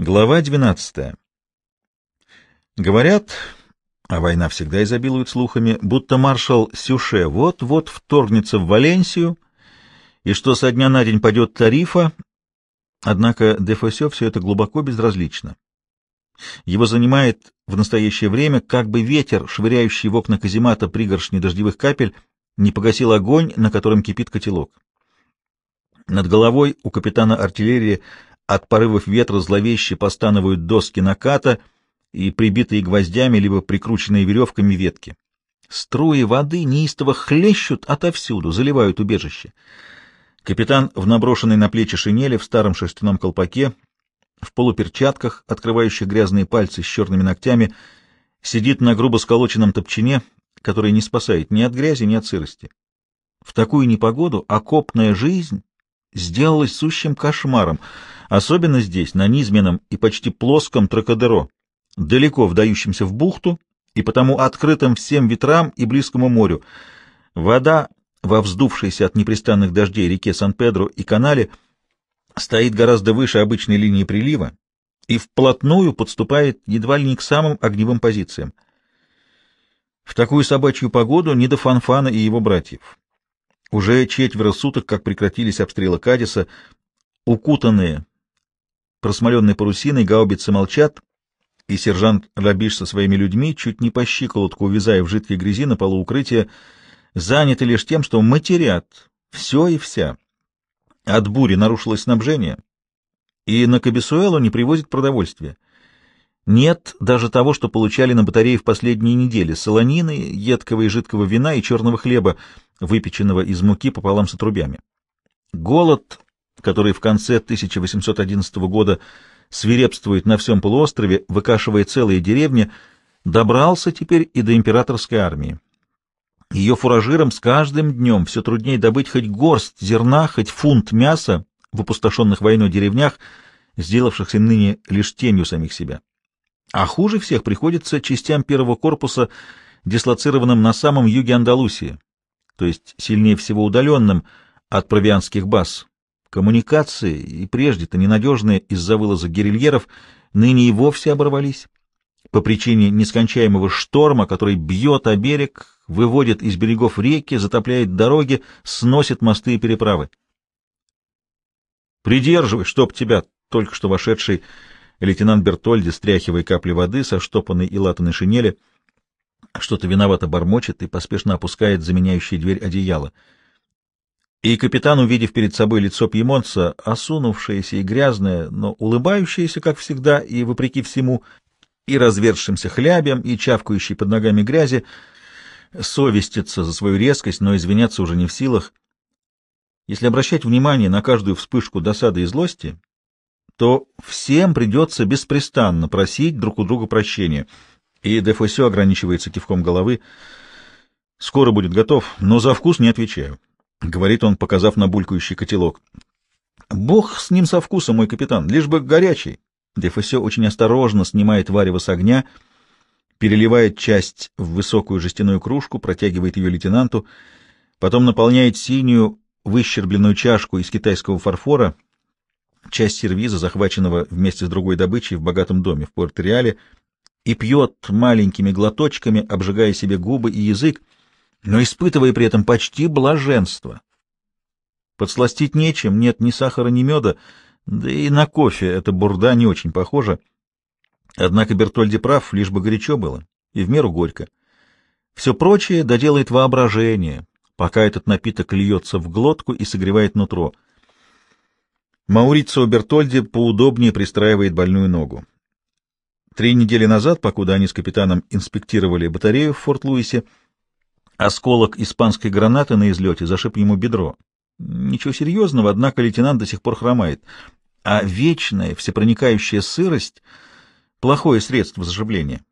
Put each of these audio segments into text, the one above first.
Глава 12. Говорят, а война всегда изобилует слухами, будто маршал Сюше вот-вот вторгнется в Валенсию, и что со дня на день пойдет тарифа, однако Дефосе все это глубоко безразлично. Его занимает в настоящее время как бы ветер, швыряющий в окна каземата пригоршни дождевых капель, не погасил огонь, на котором кипит котелок. Над головой у капитана артиллерии от порывов ветра зловеще постанывают доски наката и прибитые гвоздями либо прикрученные веревками ветки. Струи воды неистово хлещут отовсюду, заливают убежище. Капитан в наброшенной на плечи шинели в старом шерстяном колпаке, в полуперчатках, открывающих грязные пальцы с черными ногтями, сидит на грубо сколоченном топчине, который не спасает ни от грязи, ни от сырости. В такую непогоду окопная жизнь сделалась сущим кошмаром — особенно здесь, на низменном и почти плоском Тракадеро, далеко вдающемся в бухту и потому открытым всем ветрам и близкому морю. Вода во вздувшейся от непрестанных дождей реке Сан-Педро и канале стоит гораздо выше обычной линии прилива и вплотную подступает едва ли не к самым огневым позициям. В такую собачью погоду не до Фанфана и его братьев. Уже четверо суток, как прекратились обстрелы Кадиса, укутанные просмоленной парусиной гаубицы молчат, и сержант Рабиш со своими людьми, чуть не по щиколотку увязая в жидкой грязи на полу укрытия, заняты лишь тем, что матерят все и вся. От бури нарушилось снабжение, и на Кабесуэлу не привозят продовольствие. Нет даже того, что получали на батарее в последние недели — солонины, едкого и жидкого вина и черного хлеба, выпеченного из муки пополам с отрубями. Голод который в конце 1811 года свирепствует на всем полуострове, выкашивая целые деревни, добрался теперь и до императорской армии. Ее фуражирам с каждым днем все труднее добыть хоть горсть зерна, хоть фунт мяса в опустошенных войной деревнях, сделавшихся ныне лишь тенью самих себя. А хуже всех приходится частям первого корпуса, дислоцированным на самом юге Андалусии, то есть сильнее всего удаленным от провианских баз, Коммуникации, и прежде-то ненадежные из-за вылазок гирильеров, ныне и вовсе оборвались. По причине нескончаемого шторма, который бьет о берег, выводит из берегов реки, затопляет дороги, сносит мосты и переправы. «Придерживай, чтоб тебя!» — только что вошедший лейтенант Бертольди, стряхивая капли воды со штопанной и латаной шинели, что-то виновато бормочет и поспешно опускает заменяющий дверь одеяло — и капитан, увидев перед собой лицо пьемонца, осунувшееся и грязное, но улыбающееся, как всегда, и, вопреки всему, и развершимся хлябем, и чавкающей под ногами грязи, совестится за свою резкость, но извиняться уже не в силах. Если обращать внимание на каждую вспышку досады и злости, то всем придется беспрестанно просить друг у друга прощения, и Дефосе ограничивается кивком головы. «Скоро будет готов, но за вкус не отвечаю». — говорит он, показав на булькающий котелок. — Бог с ним со вкусом, мой капитан, лишь бы горячий. Дефосе очень осторожно снимает варево с огня, переливает часть в высокую жестяную кружку, протягивает ее лейтенанту, потом наполняет синюю выщербленную чашку из китайского фарфора, часть сервиза, захваченного вместе с другой добычей в богатом доме в Порт-Реале, и пьет маленькими глоточками, обжигая себе губы и язык, но испытывая при этом почти блаженство. Подсластить нечем, нет ни сахара, ни меда, да и на кофе эта бурда не очень похожа. Однако Бертольди прав, лишь бы горячо было, и в меру горько. Все прочее доделает воображение, пока этот напиток льется в глотку и согревает нутро. Маурицио Бертольди поудобнее пристраивает больную ногу. Три недели назад, покуда они с капитаном инспектировали батарею в Форт-Луисе, Осколок испанской гранаты на излете зашиб ему бедро. Ничего серьезного, однако лейтенант до сих пор хромает. А вечная, всепроникающая сырость — плохое средство заживления.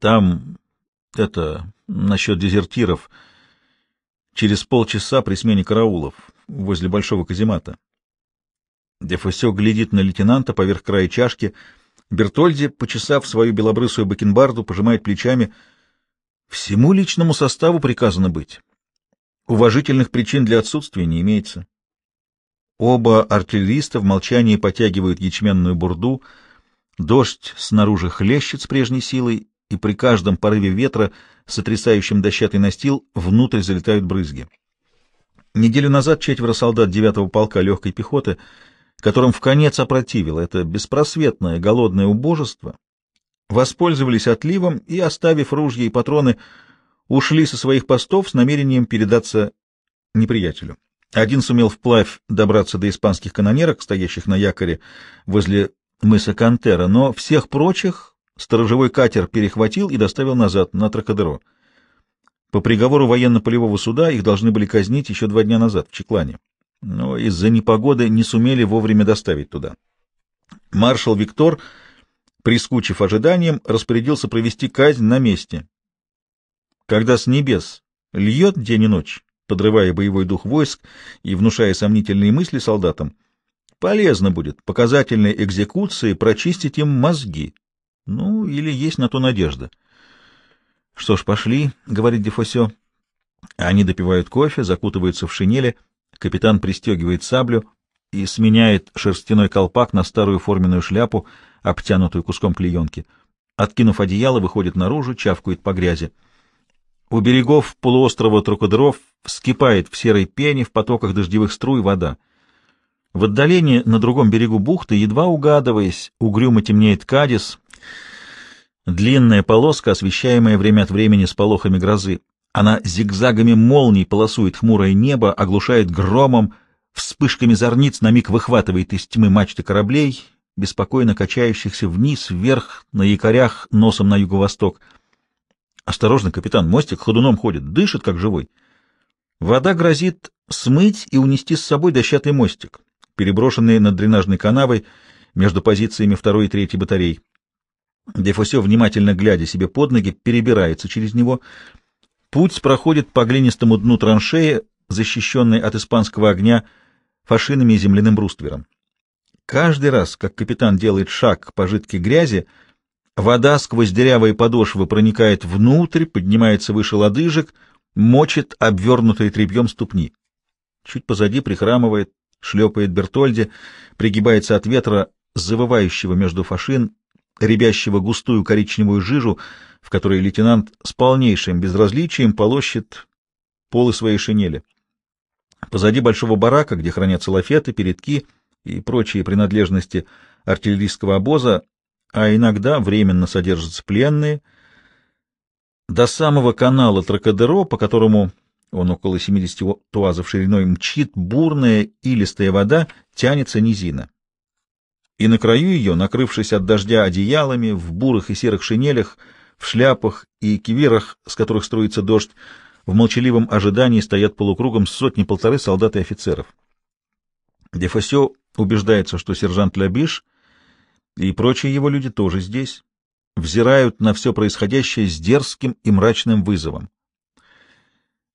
Там, это, насчет дезертиров, через полчаса при смене караулов, возле большого каземата. Дефосе глядит на лейтенанта поверх края чашки. Бертольди, почесав свою белобрысую бакенбарду, пожимает плечами — Всему личному составу приказано быть. Уважительных причин для отсутствия не имеется. Оба артиллериста в молчании потягивают ячменную бурду, дождь снаружи хлещет с прежней силой, и при каждом порыве ветра, сотрясающем дощатый настил, внутрь залетают брызги. Неделю назад четверо солдат 9-го полка легкой пехоты, которым в конец опротивило это беспросветное голодное убожество, воспользовались отливом и, оставив ружья и патроны, ушли со своих постов с намерением передаться неприятелю. Один сумел вплавь добраться до испанских канонерок, стоящих на якоре возле мыса Кантера, но всех прочих сторожевой катер перехватил и доставил назад, на Тракадеро. По приговору военно-полевого суда их должны были казнить еще два дня назад в Чеклане, но из-за непогоды не сумели вовремя доставить туда. Маршал Виктор, прискучив ожиданием, распорядился провести казнь на месте. Когда с небес льет день и ночь, подрывая боевой дух войск и внушая сомнительные мысли солдатам, полезно будет показательной экзекуции прочистить им мозги. Ну, или есть на то надежда. — Что ж, пошли, — говорит Дефосе. Они допивают кофе, закутываются в шинели, капитан пристегивает саблю и сменяет шерстяной колпак на старую форменную шляпу, обтянутую куском клеенки. Откинув одеяло, выходит наружу, чавкает по грязи. У берегов полуострова Трукадеров вскипает в серой пене в потоках дождевых струй вода. В отдалении на другом берегу бухты, едва угадываясь, угрюмо темнеет Кадис, длинная полоска, освещаемая время от времени сполохами грозы. Она зигзагами молний полосует хмурое небо, оглушает громом, вспышками зорниц на миг выхватывает из тьмы мачты кораблей, беспокойно качающихся вниз, вверх, на якорях, носом на юго-восток. Осторожно, капитан, мостик ходуном ходит, дышит, как живой. Вода грозит смыть и унести с собой дощатый мостик, переброшенный над дренажной канавой между позициями второй и третьей батарей. Дефосе, внимательно глядя себе под ноги, перебирается через него. Путь проходит по глинистому дну траншеи, защищенной от испанского огня фашинами и земляным бруствером. Каждый раз, как капитан делает шаг по жидкой грязи, вода сквозь дырявые подошвы проникает внутрь, поднимается выше лодыжек, мочит обвернутые тряпьем ступни. Чуть позади прихрамывает, шлепает Бертольди, пригибается от ветра, завывающего между фашин, ребящего густую коричневую жижу, в которой лейтенант с полнейшим безразличием полощет полы своей шинели. Позади большого барака, где хранятся лафеты, передки и прочие принадлежности артиллерийского обоза, а иногда временно содержатся пленные, до самого канала Тракадеро, по которому он около 70 туазов шириной мчит, бурная илистая вода, тянется низина и на краю ее, накрывшись от дождя одеялами, в бурых и серых шинелях, в шляпах и кивирах, с которых струится дождь, в молчаливом ожидании стоят полукругом сотни-полторы солдат и офицеров. Дефосе убеждается, что сержант Лябиш и прочие его люди тоже здесь, взирают на все происходящее с дерзким и мрачным вызовом.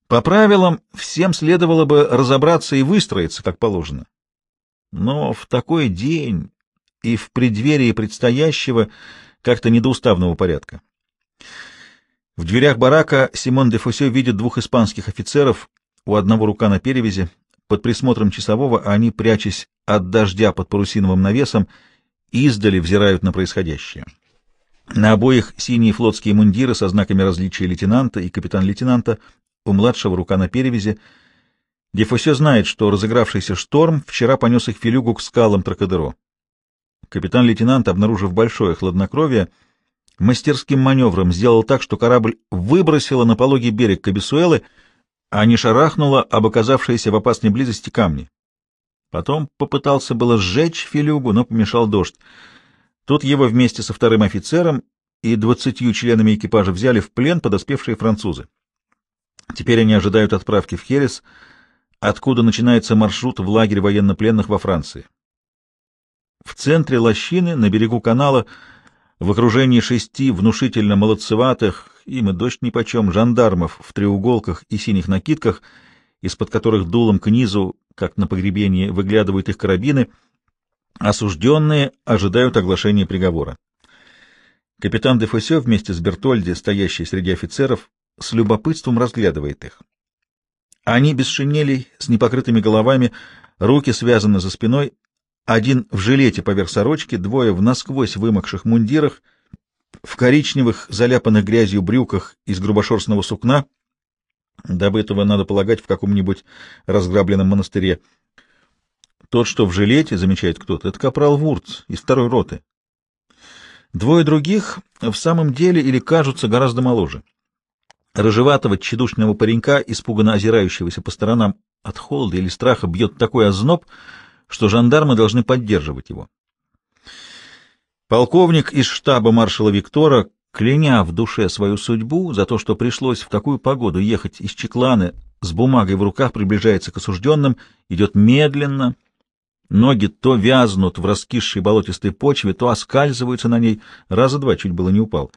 По правилам, всем следовало бы разобраться и выстроиться, как положено. Но в такой день и в преддверии предстоящего как-то недоуставного порядка. В дверях барака Симон де Фусе видит двух испанских офицеров, у одного рука на перевязи, под присмотром часового, они, прячась от дождя под парусиновым навесом, издали взирают на происходящее. На обоих синие флотские мундиры со знаками различия лейтенанта и капитан-лейтенанта, у младшего рука на перевязи. Дефосе знает, что разыгравшийся шторм вчера понес их филюгу к скалам Тракадеро. Капитан-лейтенант, обнаружив большое хладнокровие, мастерским маневром сделал так, что корабль выбросило на пологий берег Кабесуэлы, а не шарахнуло об оказавшиеся в опасной близости камни. Потом попытался было сжечь филюгу, но помешал дождь. Тут его вместе со вторым офицером и двадцатью членами экипажа взяли в плен подоспевшие французы. Теперь они ожидают отправки в Херес, откуда начинается маршрут в лагерь военнопленных во Франции. В центре лощины, на берегу канала, в окружении шести внушительно молодцеватых, им и дождь нипочем, жандармов в треуголках и синих накидках, из-под которых дулом к низу, как на погребении, выглядывают их карабины, осужденные ожидают оглашения приговора. Капитан де Фосе вместе с Бертольди, стоящий среди офицеров, с любопытством разглядывает их. Они без шинелей, с непокрытыми головами, руки связаны за спиной, один в жилете поверх сорочки, двое в насквозь вымокших мундирах, в коричневых, заляпанных грязью брюках из грубошерстного сукна, добытого, надо полагать, в каком-нибудь разграбленном монастыре. Тот, что в жилете, замечает кто-то, это капрал Вурц из второй роты. Двое других в самом деле или кажутся гораздо моложе. Рыжеватого тщедушного паренька, испуганно озирающегося по сторонам от холода или страха, бьет такой озноб, что жандармы должны поддерживать его. Полковник из штаба маршала Виктора, кляня в душе свою судьбу за то, что пришлось в такую погоду ехать из Чекланы с бумагой в руках, приближается к осужденным, идет медленно, ноги то вязнут в раскисшей болотистой почве, то оскальзываются на ней, раза два чуть было не упал.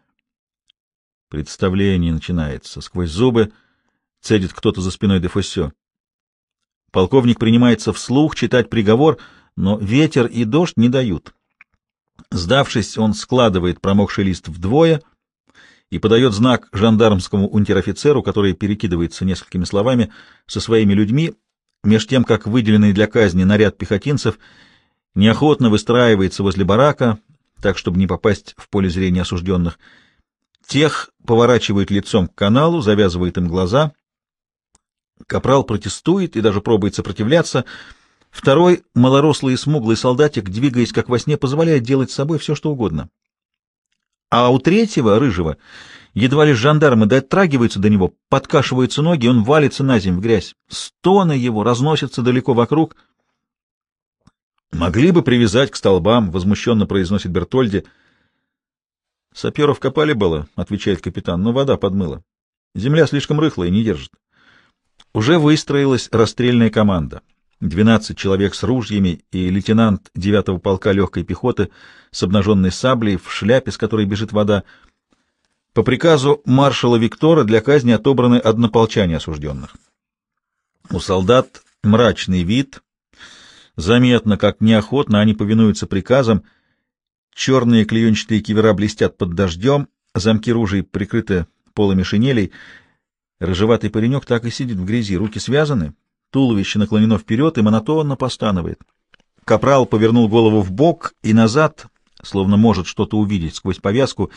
Представление начинается. Сквозь зубы цедит кто-то за спиной Дефосе. Полковник принимается вслух читать приговор, но ветер и дождь не дают. Сдавшись, он складывает промокший лист вдвое и подает знак жандармскому унтер-офицеру, который перекидывается несколькими словами со своими людьми, меж тем, как выделенный для казни наряд пехотинцев неохотно выстраивается возле барака, так, чтобы не попасть в поле зрения осужденных. Тех поворачивают лицом к каналу, завязывает им глаза — Капрал протестует и даже пробует сопротивляться. Второй, малорослый и смуглый солдатик, двигаясь как во сне, позволяет делать с собой все, что угодно. А у третьего, рыжего, едва лишь жандармы дотрагиваются до него, подкашиваются ноги, он валится на землю в грязь. Стоны его разносятся далеко вокруг. «Могли бы привязать к столбам», — возмущенно произносит Бертольди. «Саперов копали было», — отвечает капитан, — «но вода подмыла. Земля слишком рыхлая, не держит». Уже выстроилась расстрельная команда. Двенадцать человек с ружьями и лейтенант девятого полка легкой пехоты с обнаженной саблей в шляпе, с которой бежит вода. По приказу маршала Виктора для казни отобраны однополчане осужденных. У солдат мрачный вид. Заметно, как неохотно они повинуются приказам. Черные клеенчатые кивера блестят под дождем, замки ружей прикрыты полами шинелей — Рыжеватый паренек так и сидит в грязи, руки связаны, туловище наклонено вперед и монотонно постанывает. Капрал повернул голову в бок и назад, словно может что-то увидеть сквозь повязку,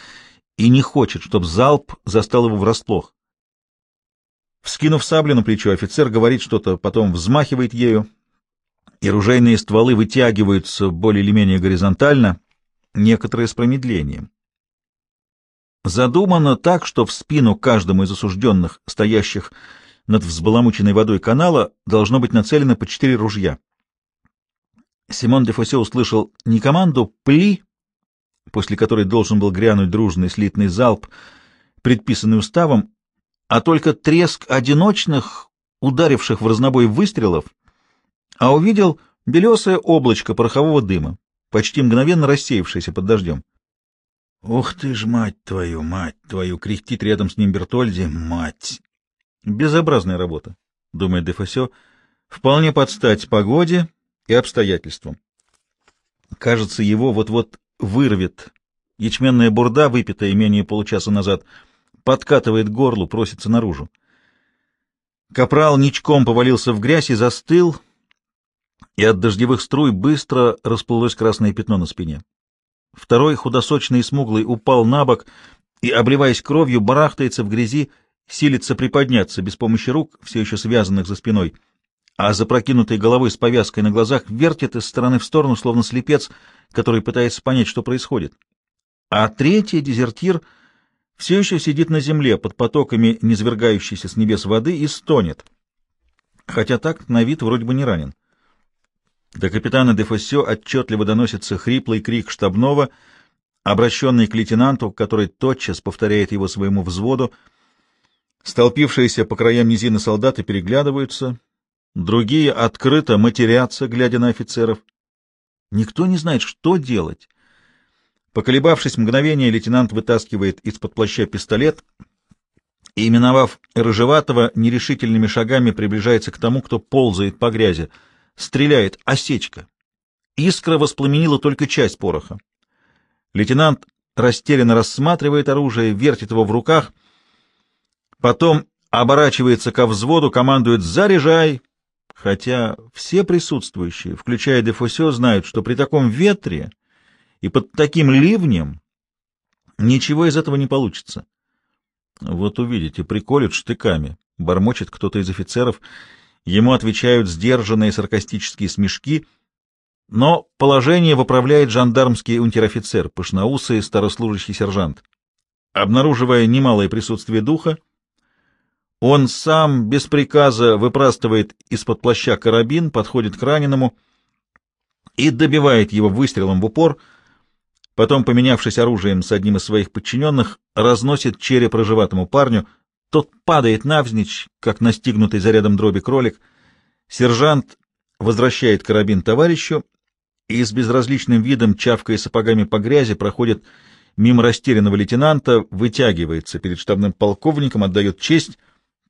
и не хочет, чтобы залп застал его врасплох. Вскинув саблю на плечо, офицер говорит что-то, потом взмахивает ею, и ружейные стволы вытягиваются более или менее горизонтально, некоторые с промедлением. Задумано так, что в спину каждому из осужденных, стоящих над взбаламученной водой канала, должно быть нацелено по четыре ружья. Симон де Фосе услышал не команду «Пли», после которой должен был грянуть дружный слитный залп, предписанный уставом, а только треск одиночных, ударивших в разнобой выстрелов, а увидел белесое облачко порохового дыма, почти мгновенно рассеявшееся под дождем. «Ух ты ж, мать твою, мать твою!» — кряхтит рядом с ним Бертольди. «Мать!» «Безобразная работа», — думает Дефасё, — «вполне подстать погоде и обстоятельствам». Кажется, его вот-вот вырвет. Ячменная бурда, выпитая менее получаса назад, подкатывает горлу, просится наружу. Капрал ничком повалился в грязь и застыл, и от дождевых струй быстро расплылось красное пятно на спине. Второй, худосочный и смуглый, упал на бок и, обливаясь кровью, барахтается в грязи, силится приподняться без помощи рук, все еще связанных за спиной, а запрокинутой головой с повязкой на глазах вертит из стороны в сторону, словно слепец, который пытается понять, что происходит. А третий, дезертир, все еще сидит на земле под потоками низвергающейся с небес воды и стонет, хотя так на вид вроде бы не ранен. До капитана де Фоссё отчетливо доносится хриплый крик штабного, обращенный к лейтенанту, который тотчас повторяет его своему взводу. Столпившиеся по краям низины солдаты переглядываются, другие открыто матерятся, глядя на офицеров. Никто не знает, что делать. Поколебавшись мгновение, лейтенант вытаскивает из-под плаща пистолет и, именовав Рыжеватого, нерешительными шагами приближается к тому, кто ползает по грязи — Стреляет осечка. Искра воспламенила только часть пороха. Лейтенант растерянно рассматривает оружие, вертит его в руках, потом оборачивается ко взводу, командует «Заряжай!». хотя все присутствующие, включая Дефосе, знают, что при таком ветре и под таким ливнем ничего из этого не получится. Вот увидите, приколют штыками, бормочет кто-то из офицеров, ему отвечают сдержанные саркастические смешки, но положение выправляет жандармский унтер-офицер, пышноусый старослужащий сержант. Обнаруживая немалое присутствие духа, он сам без приказа выпрастывает из-под плаща карабин, подходит к раненому и добивает его выстрелом в упор, потом, поменявшись оружием с одним из своих подчиненных, разносит череп рыжеватому парню, тот падает навзничь, как настигнутый зарядом дроби кролик. Сержант возвращает карабин товарищу и с безразличным видом, чавкая сапогами по грязи, проходит мимо растерянного лейтенанта, вытягивается перед штабным полковником, отдает честь.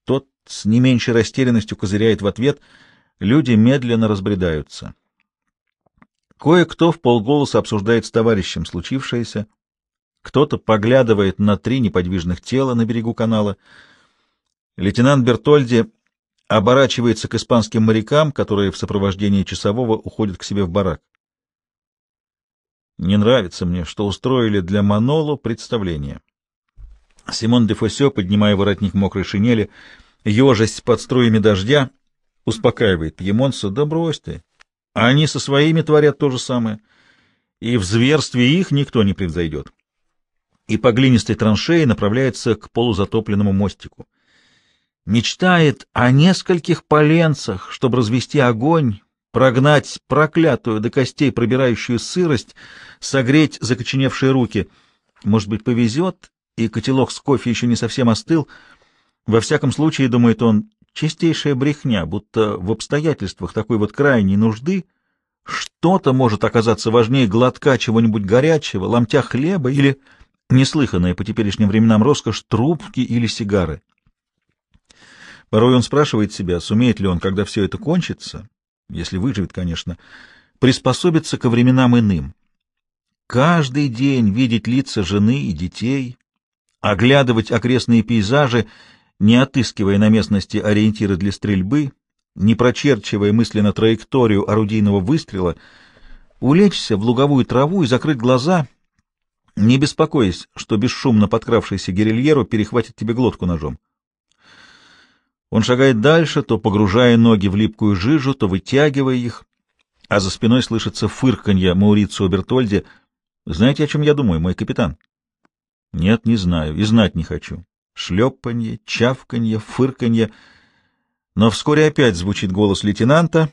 Тот с не меньшей растерянностью козыряет в ответ. Люди медленно разбредаются. Кое-кто в полголоса обсуждает с товарищем случившееся. Кто-то поглядывает на три неподвижных тела на берегу канала. Лейтенант Бертольди оборачивается к испанским морякам, которые в сопровождении часового уходят к себе в барак. Не нравится мне, что устроили для Маноло представление. Симон де Фосе, поднимая воротник мокрой шинели, ежесть под струями дождя, успокаивает Пьемонса, да брось ты. Они со своими творят то же самое, и в зверстве их никто не превзойдет. И по глинистой траншеи направляется к полузатопленному мостику. Мечтает о нескольких поленцах, чтобы развести огонь, прогнать проклятую до костей пробирающую сырость, согреть закоченевшие руки. Может быть, повезет, и котелок с кофе еще не совсем остыл. Во всяком случае, думает он, чистейшая брехня, будто в обстоятельствах такой вот крайней нужды что-то может оказаться важнее глотка чего-нибудь горячего, ломтя хлеба или, неслыханная по теперешним временам роскошь, трубки или сигары. Порой он спрашивает себя, сумеет ли он, когда все это кончится, если выживет, конечно, приспособиться ко временам иным. Каждый день видеть лица жены и детей, оглядывать окрестные пейзажи, не отыскивая на местности ориентиры для стрельбы, не прочерчивая мысленно траекторию орудийного выстрела, улечься в луговую траву и закрыть глаза, не беспокоясь, что бесшумно подкравшийся гирильеру перехватит тебе глотку ножом. Он шагает дальше, то погружая ноги в липкую жижу, то вытягивая их, а за спиной слышится фырканье Маурицио Бертольди. «Знаете, о чем я думаю, мой капитан?» «Нет, не знаю, и знать не хочу». Шлепанье, чавканье, фырканье. Но вскоре опять звучит голос лейтенанта,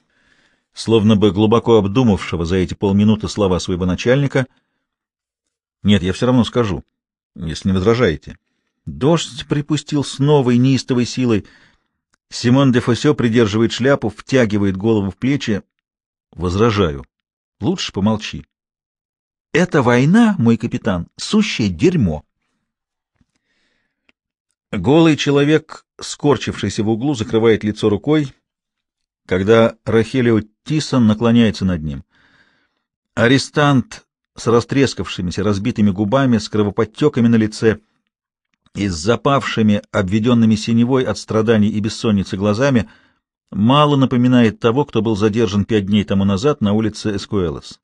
словно бы глубоко обдумавшего за эти полминуты слова своего начальника. «Нет, я все равно скажу, если не возражаете». Дождь припустил с новой неистовой силой — Симон де Фосе придерживает шляпу, втягивает голову в плечи. Возражаю. Лучше помолчи. Эта война, мой капитан, сущее дерьмо. Голый человек, скорчившийся в углу, закрывает лицо рукой, когда Рахелио Тисон наклоняется над ним. Арестант с растрескавшимися разбитыми губами, с кровоподтеками на лице — и с запавшими, обведенными синевой от страданий и бессонницы глазами, мало напоминает того, кто был задержан пять дней тому назад на улице Эскуэлос.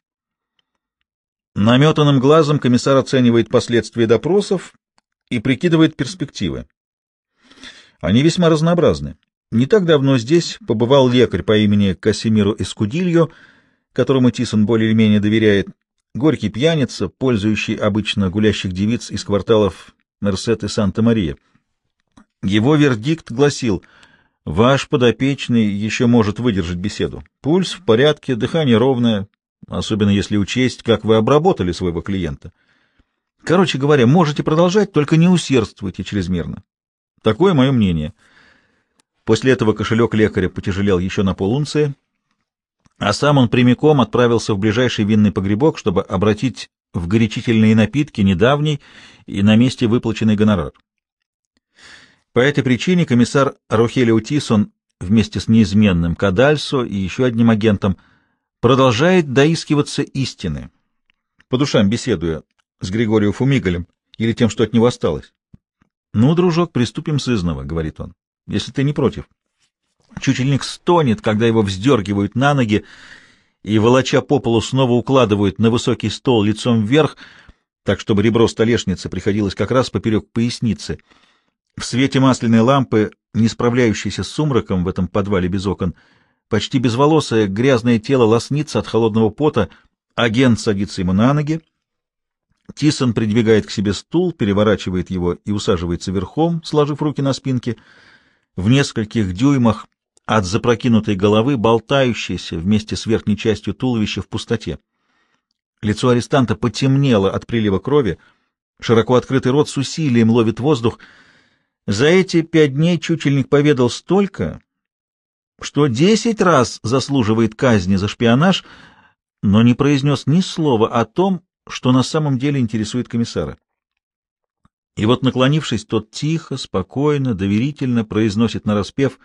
Наметанным глазом комиссар оценивает последствия допросов и прикидывает перспективы. Они весьма разнообразны. Не так давно здесь побывал лекарь по имени Касимиру Эскудильо, которому Тисон более или менее доверяет, горький пьяница, пользующий обычно гулящих девиц из кварталов Мерсет и Санта-Мария. Его вердикт гласил, «Ваш подопечный еще может выдержать беседу. Пульс в порядке, дыхание ровное, особенно если учесть, как вы обработали своего клиента. Короче говоря, можете продолжать, только не усердствуйте чрезмерно. Такое мое мнение». После этого кошелек лекаря потяжелел еще на полунции, а сам он прямиком отправился в ближайший винный погребок, чтобы обратить в горячительные напитки недавний и на месте выплаченный гонорар. По этой причине комиссар Рухелио Тисон вместе с неизменным Кадальсо и еще одним агентом продолжает доискиваться истины, по душам беседуя с Григорием Фумигалем или тем, что от него осталось. — Ну, дружок, приступим с изного, — говорит он, — если ты не против. Чучельник стонет, когда его вздергивают на ноги и, волоча по полу, снова укладывают на высокий стол лицом вверх, так чтобы ребро столешницы приходилось как раз поперек поясницы. В свете масляной лампы, не справляющейся с сумраком в этом подвале без окон, почти безволосое грязное тело лоснится от холодного пота, агент садится ему на ноги, Тисон придвигает к себе стул, переворачивает его и усаживается верхом, сложив руки на спинке. В нескольких дюймах от запрокинутой головы, болтающейся вместе с верхней частью туловища в пустоте. Лицо арестанта потемнело от прилива крови, широко открытый рот с усилием ловит воздух. За эти пять дней чучельник поведал столько, что десять раз заслуживает казни за шпионаж, но не произнес ни слова о том, что на самом деле интересует комиссара. И вот, наклонившись, тот тихо, спокойно, доверительно произносит нараспев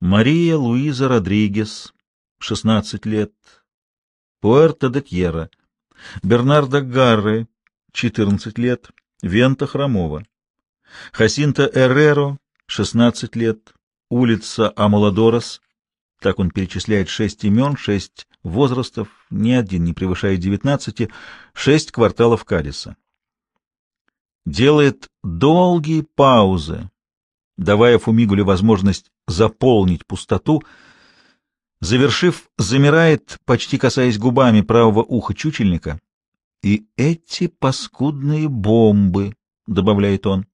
«Мария Луиза Родригес, 16 лет, Пуэрто де Тьерра, Бернардо Гарре, 14 лет, Вента Хромова, Хасинта Эрреро, 16 лет, улица Амуладорос, так он перечисляет шесть имен, шесть возрастов, ни один не превышает девятнадцати, шесть кварталов Кадиса. Делает долгие паузы, давая Фумигуле возможность заполнить пустоту, завершив, замирает, почти касаясь губами правого уха чучельника. «И эти паскудные бомбы», — добавляет он.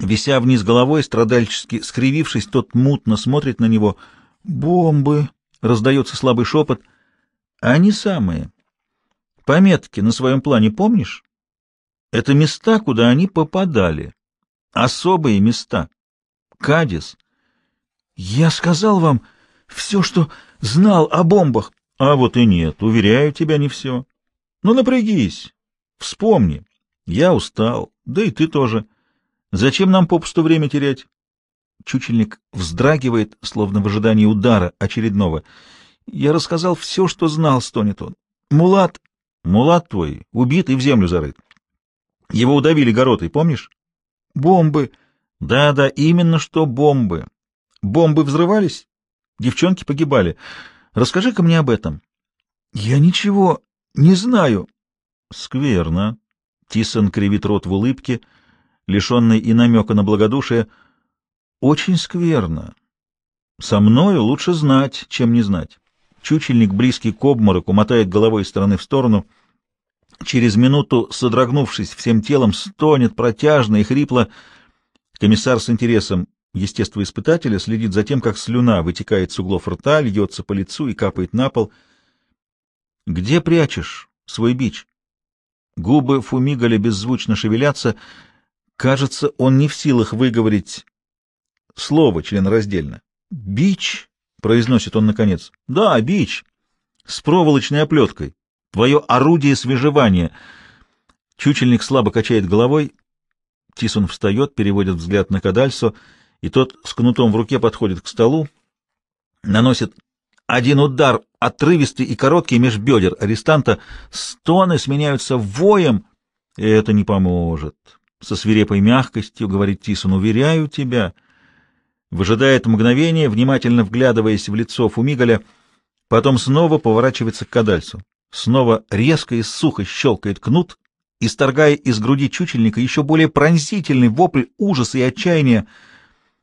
Вися вниз головой, страдальчески скривившись, тот мутно смотрит на него — «Бомбы!» — раздается слабый шепот. «Они самые. Пометки на своем плане помнишь? Это места, куда они попадали. Особые места. Кадис. Я сказал вам все, что знал о бомбах. А вот и нет, уверяю тебя, не все. Ну, напрягись. Вспомни. Я устал, да и ты тоже. Зачем нам попусту время терять? Чучельник вздрагивает, словно в ожидании удара очередного. Я рассказал все, что знал, стонет он. Мулат, Мулат твой, убит и в землю зарыт. Его удавили горотой, помнишь? Бомбы. Да-да, именно что бомбы. Бомбы взрывались, девчонки погибали. Расскажи-ка мне об этом. Я ничего не знаю. Скверно. Тисон кривит рот в улыбке, лишенный и намека на благодушие — очень скверно. Со мною лучше знать, чем не знать. Чучельник, близкий к обмороку, мотает головой из стороны в сторону. Через минуту, содрогнувшись всем телом, стонет протяжно и хрипло. Комиссар с интересом естествоиспытателя следит за тем, как слюна вытекает с углов рта, льется по лицу и капает на пол. «Где прячешь свой бич?» Губы Фумигаля беззвучно шевелятся. Кажется, он не в силах выговорить слово членораздельно. «Бич», — произносит он наконец. «Да, бич. С проволочной оплеткой. Твое орудие свежевания». Чучельник слабо качает головой. Тисон встает, переводит взгляд на Кадальсо, и тот с кнутом в руке подходит к столу, наносит один удар, отрывистый и короткий меж бедер арестанта, стоны сменяются воем, это не поможет. Со свирепой мягкостью, говорит Тисон, уверяю тебя — выжидает мгновение, внимательно вглядываясь в лицо Фумигаля, потом снова поворачивается к кадальцу. Снова резко и сухо щелкает кнут, исторгая из груди чучельника еще более пронзительный вопль ужаса и отчаяния.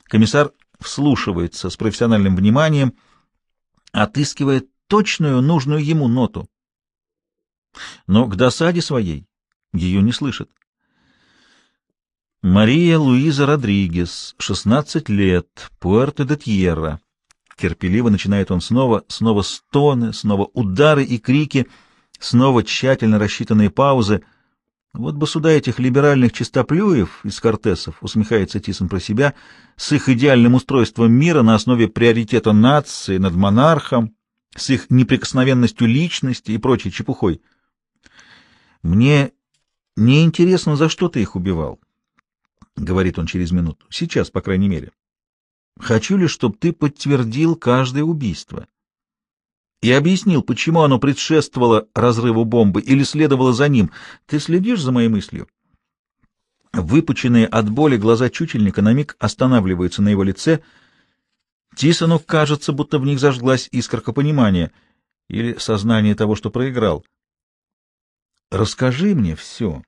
Комиссар вслушивается с профессиональным вниманием, отыскивая точную, нужную ему ноту. Но к досаде своей ее не слышит. Мария Луиза Родригес, 16 лет, Пуэрто-де-Тьерра. Терпеливо начинает он снова, снова стоны, снова удары и крики, снова тщательно рассчитанные паузы. Вот бы сюда этих либеральных чистоплюев из кортесов, усмехается Тисон про себя, с их идеальным устройством мира на основе приоритета нации над монархом, с их неприкосновенностью личности и прочей чепухой. Мне не интересно, за что ты их убивал. — говорит он через минуту. — Сейчас, по крайней мере. Хочу лишь, чтобы ты подтвердил каждое убийство. И объяснил, почему оно предшествовало разрыву бомбы или следовало за ним. Ты следишь за моей мыслью? Выпученные от боли глаза чучельника на миг останавливаются на его лице. Тисону кажется, будто в них зажглась искорка понимания или сознание того, что проиграл. «Расскажи мне все,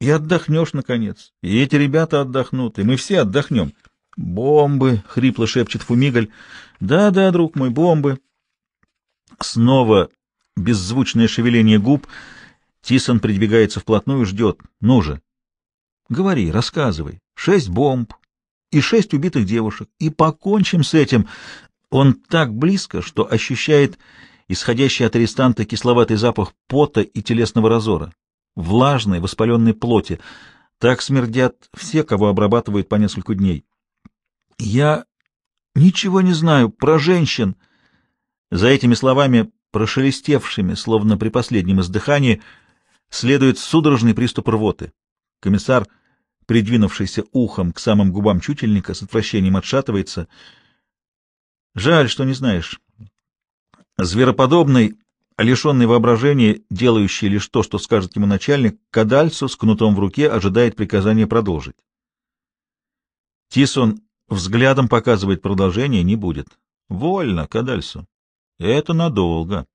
и отдохнешь, наконец, и эти ребята отдохнут, и мы все отдохнем». «Бомбы!» — хрипло шепчет Фумигаль. «Да-да, друг мой, бомбы!» Снова беззвучное шевеление губ. Тисон придвигается вплотную, ждет. «Ну же!» «Говори, рассказывай. Шесть бомб, и шесть убитых девушек, и покончим с этим. Он так близко, что ощущает исходящий от арестанта кисловатый запах пота и телесного разора, влажной, воспаленной плоти. Так смердят все, кого обрабатывают по несколько дней. «Я ничего не знаю про женщин». За этими словами, прошелестевшими, словно при последнем издыхании, следует судорожный приступ рвоты. Комиссар придвинувшийся ухом к самым губам чутельника, с отвращением отшатывается. Жаль, что не знаешь. Звероподобный, лишенный воображения, делающий лишь то, что скажет ему начальник, Кадальцу с кнутом в руке ожидает приказания продолжить. Тисон взглядом показывает продолжение не будет. Вольно, Кадальсу. Это надолго.